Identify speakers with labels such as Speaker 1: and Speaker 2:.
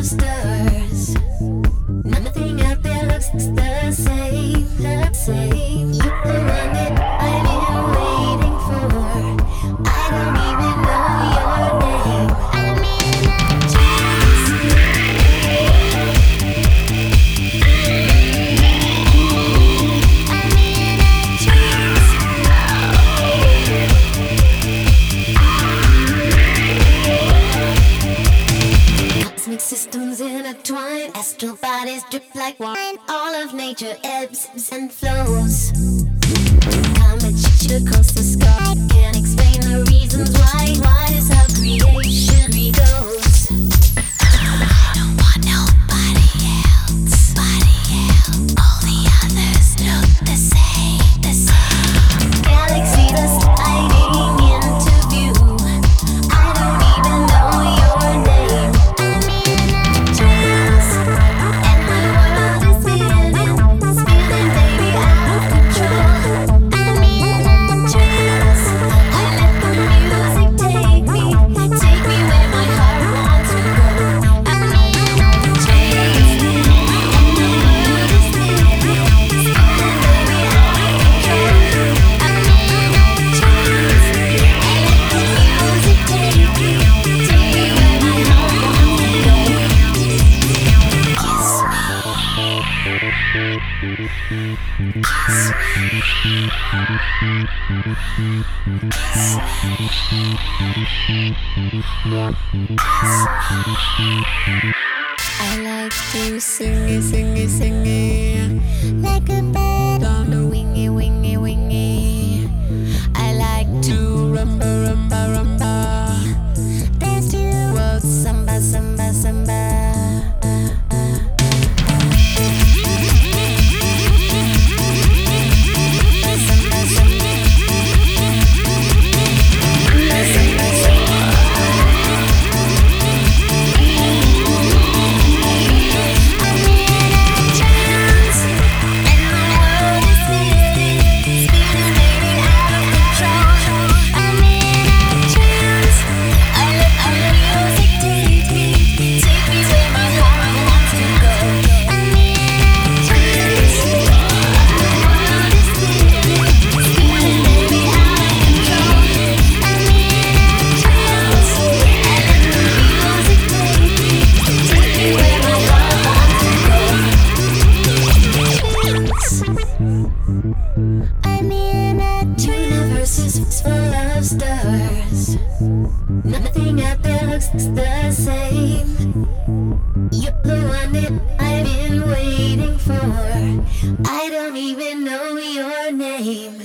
Speaker 1: Stars. Nothing out there looks the same, the same. twine as two bodies drip like wine. All of nature ebbs and flows. How much you cost I like to sing, sing, sing, like a bird. Nothing out there looks the same. You're the one that I've been waiting for. I don't even know your name.